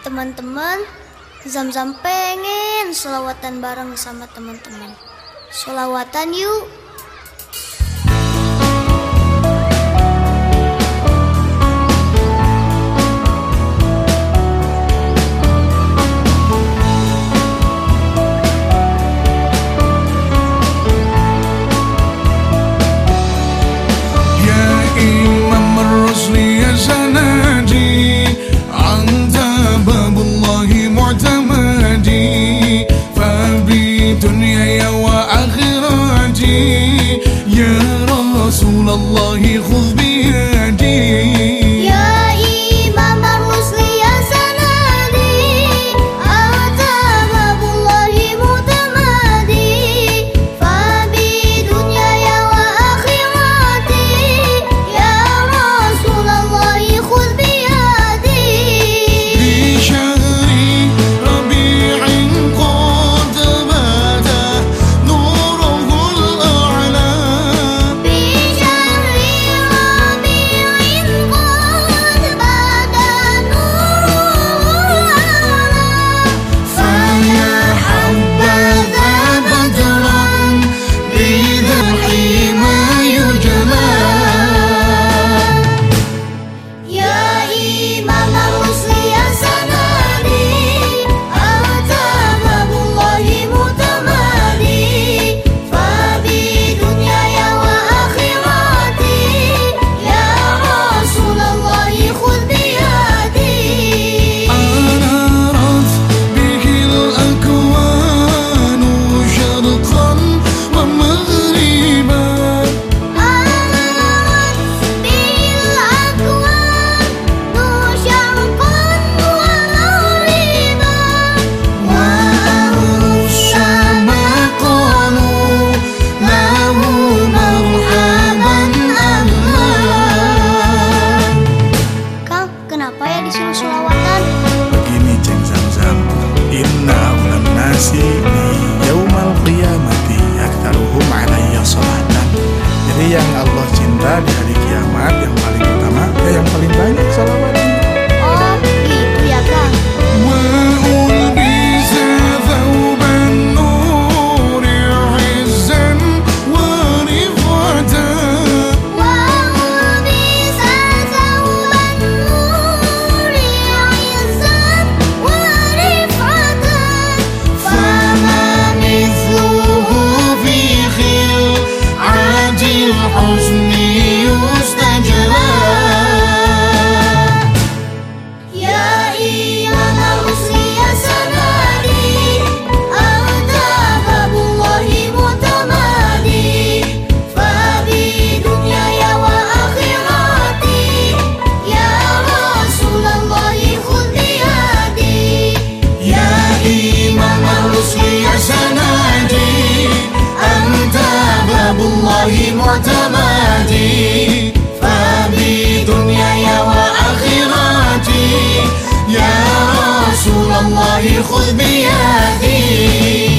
Teman-teman, Zam-Zam pengen selawatan bareng sama teman-teman. Selawatan yuk. Ya Imam ya sana حبيبي دنياي وآخرتي يا رسول الله خذ بيدي Di Sulawatan. Begini ceng zam zam, inna ulam nasi. خذ بيدي.